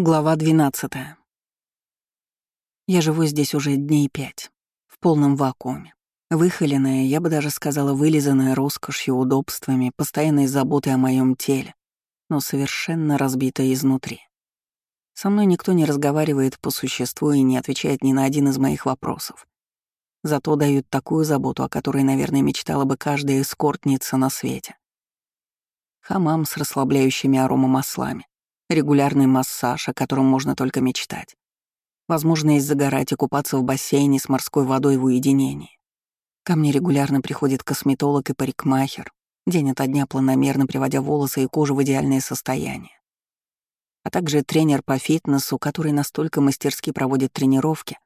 Глава 12. Я живу здесь уже дней пять, в полном вакууме. Выхоленная, я бы даже сказала, вылизанная роскошью, удобствами, постоянной заботой о моем теле, но совершенно разбитая изнутри. Со мной никто не разговаривает по существу и не отвечает ни на один из моих вопросов. Зато дают такую заботу, о которой, наверное, мечтала бы каждая эскортница на свете. Хамам с расслабляющими аромамаслами, регулярный массаж, о котором можно только мечтать, возможность загорать и купаться в бассейне с морской водой в уединении. Ко мне регулярно приходит косметолог и парикмахер, день ото дня планомерно приводя волосы и кожу в идеальное состояние. А также тренер по фитнесу, который настолько мастерски проводит тренировки,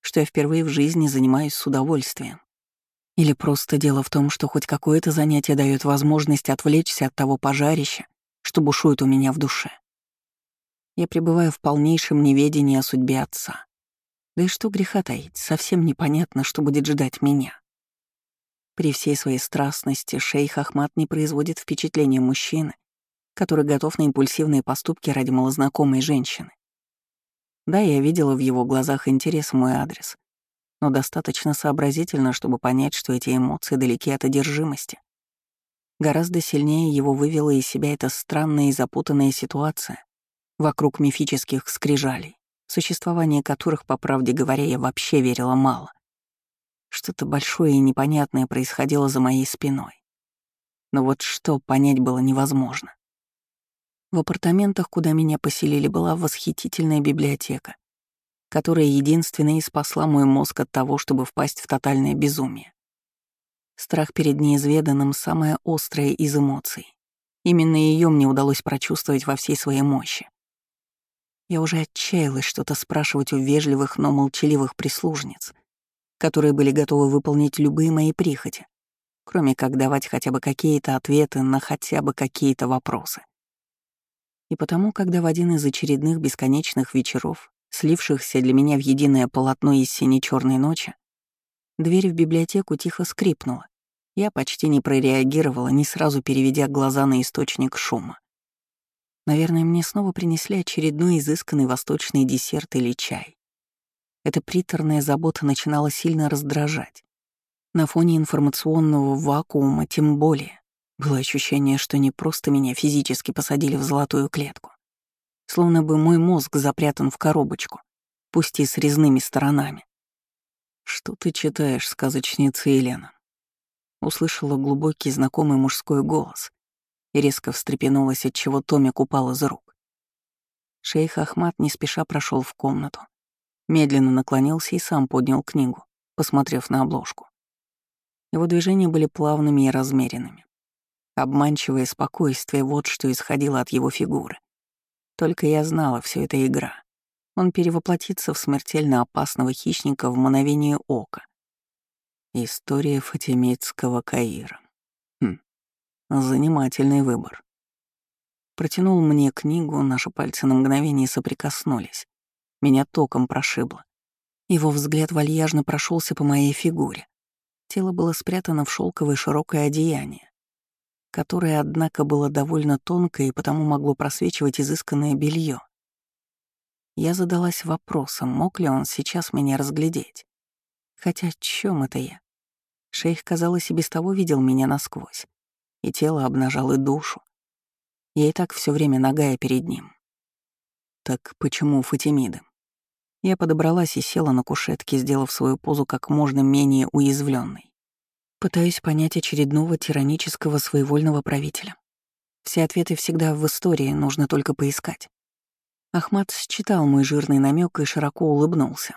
что я впервые в жизни занимаюсь с удовольствием. Или просто дело в том, что хоть какое-то занятие дает возможность отвлечься от того пожарища, что бушует у меня в душе. Я пребываю в полнейшем неведении о судьбе отца. Да и что греха таить, совсем непонятно, что будет ждать меня. При всей своей страстности шейх Ахмат не производит впечатления мужчины, который готов на импульсивные поступки ради малознакомой женщины. Да, я видела в его глазах интерес в мой адрес, но достаточно сообразительно, чтобы понять, что эти эмоции далеки от одержимости. Гораздо сильнее его вывела из себя эта странная и запутанная ситуация, вокруг мифических скрижалей, существование которых, по правде говоря, я вообще верила мало. Что-то большое и непонятное происходило за моей спиной. Но вот что понять было невозможно. В апартаментах, куда меня поселили, была восхитительная библиотека, которая единственная и спасла мой мозг от того, чтобы впасть в тотальное безумие. Страх перед неизведанным — самое острое из эмоций. Именно ее мне удалось прочувствовать во всей своей мощи. Я уже отчаялась что-то спрашивать у вежливых, но молчаливых прислужниц, которые были готовы выполнить любые мои прихоти, кроме как давать хотя бы какие-то ответы на хотя бы какие-то вопросы. И потому, когда в один из очередных бесконечных вечеров, слившихся для меня в единое полотно из сине-черной ночи, дверь в библиотеку тихо скрипнула, я почти не прореагировала, не сразу переведя глаза на источник шума. Наверное, мне снова принесли очередной изысканный восточный десерт или чай. Эта приторная забота начинала сильно раздражать. На фоне информационного вакуума тем более. Было ощущение, что не просто меня физически посадили в золотую клетку. Словно бы мой мозг запрятан в коробочку, пусть и с резными сторонами. «Что ты читаешь, сказочница Елена?» Услышала глубокий знакомый мужской голос, резко встрепенулась, от чего Томик упал из рук. Шейх Ахмат не спеша прошел в комнату, медленно наклонился и сам поднял книгу, посмотрев на обложку. Его движения были плавными и размеренными. Обманчивое спокойствие — вот что исходило от его фигуры. Только я знала, все это игра. Он перевоплотится в смертельно опасного хищника в мгновение ока. История Фатимидского Каира. Занимательный выбор. Протянул мне книгу, наши пальцы на мгновение соприкоснулись. Меня током прошибло. Его взгляд вальяжно прошелся по моей фигуре. Тело было спрятано в шелковое широкое одеяние, которое, однако, было довольно тонкое и потому могло просвечивать изысканное белье. Я задалась вопросом, мог ли он сейчас меня разглядеть. Хотя чем это я? Шейх, казалось, и без того видел меня насквозь и тело обнажал, и душу. Я и так все время нагая перед ним. Так почему Фатимиды? Я подобралась и села на кушетке, сделав свою позу как можно менее уязвленной. Пытаюсь понять очередного тиранического своевольного правителя. Все ответы всегда в истории, нужно только поискать. Ахмат считал мой жирный намек и широко улыбнулся.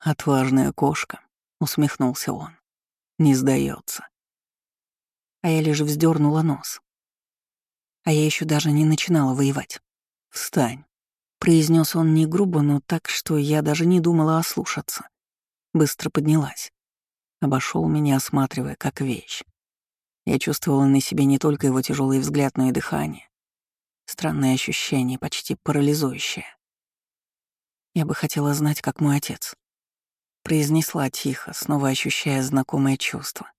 «Отважная кошка», — усмехнулся он. «Не сдается а я лишь вздернула нос. А я еще даже не начинала воевать. «Встань», — произнес он не грубо, но так, что я даже не думала ослушаться. Быстро поднялась. Обошел меня, осматривая, как вещь. Я чувствовала на себе не только его тяжелый взгляд, но и дыхание. Странное ощущение, почти парализующее. Я бы хотела знать, как мой отец. Произнесла тихо, снова ощущая знакомое чувство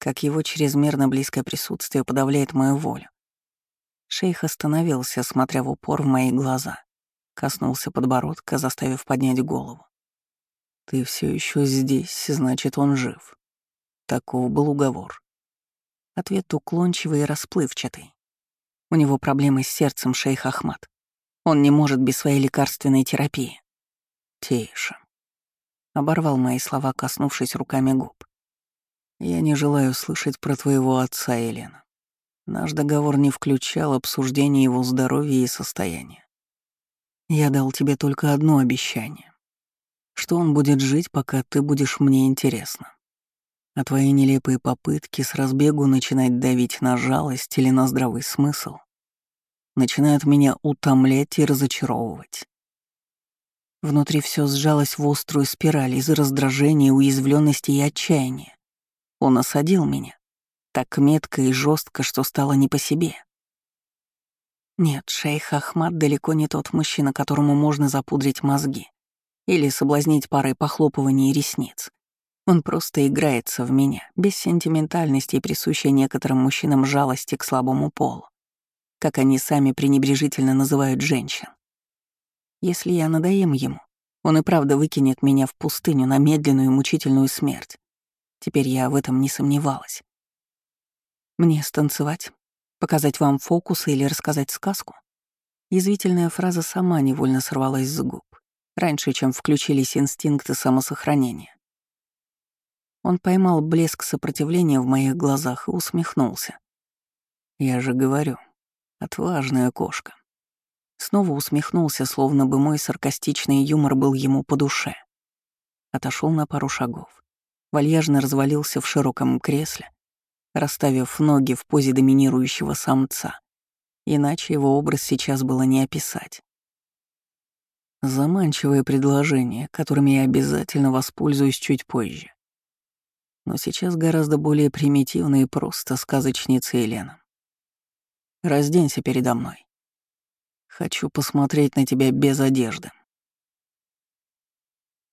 как его чрезмерно близкое присутствие подавляет мою волю. Шейх остановился, смотря в упор в мои глаза, Коснулся подбородка, заставив поднять голову. Ты все еще здесь, значит, он жив. Таков был уговор. Ответ уклончивый и расплывчатый. У него проблемы с сердцем, шейх Ахмат. Он не может без своей лекарственной терапии. Тише. Оборвал мои слова, коснувшись руками губ. Я не желаю слышать про твоего отца, Елена. Наш договор не включал обсуждение его здоровья и состояния. Я дал тебе только одно обещание, что он будет жить, пока ты будешь мне интересна. А твои нелепые попытки с разбегу начинать давить на жалость или на здравый смысл начинают меня утомлять и разочаровывать. Внутри все сжалось в острую спираль из раздражения, уязвленности и отчаяния. Он осадил меня, так метко и жестко, что стало не по себе. Нет, шейх Ахмад далеко не тот мужчина, которому можно запудрить мозги или соблазнить парой похлопываний ресниц. Он просто играется в меня, без сентиментальности и присущей некоторым мужчинам жалости к слабому полу, как они сами пренебрежительно называют женщин. Если я надоем ему, он и правда выкинет меня в пустыню на медленную и мучительную смерть. Теперь я в этом не сомневалась. Мне станцевать, показать вам фокусы или рассказать сказку? Язвительная фраза сама невольно сорвалась с губ, раньше, чем включились инстинкты самосохранения. Он поймал блеск сопротивления в моих глазах и усмехнулся. «Я же говорю, отважная кошка». Снова усмехнулся, словно бы мой саркастичный юмор был ему по душе. Отошел на пару шагов. Вальяжно развалился в широком кресле, расставив ноги в позе доминирующего самца. Иначе его образ сейчас было не описать. Заманчивое предложение, которым я обязательно воспользуюсь чуть позже. Но сейчас гораздо более примитивно и просто сказочница Елена. Разденься передо мной. Хочу посмотреть на тебя без одежды.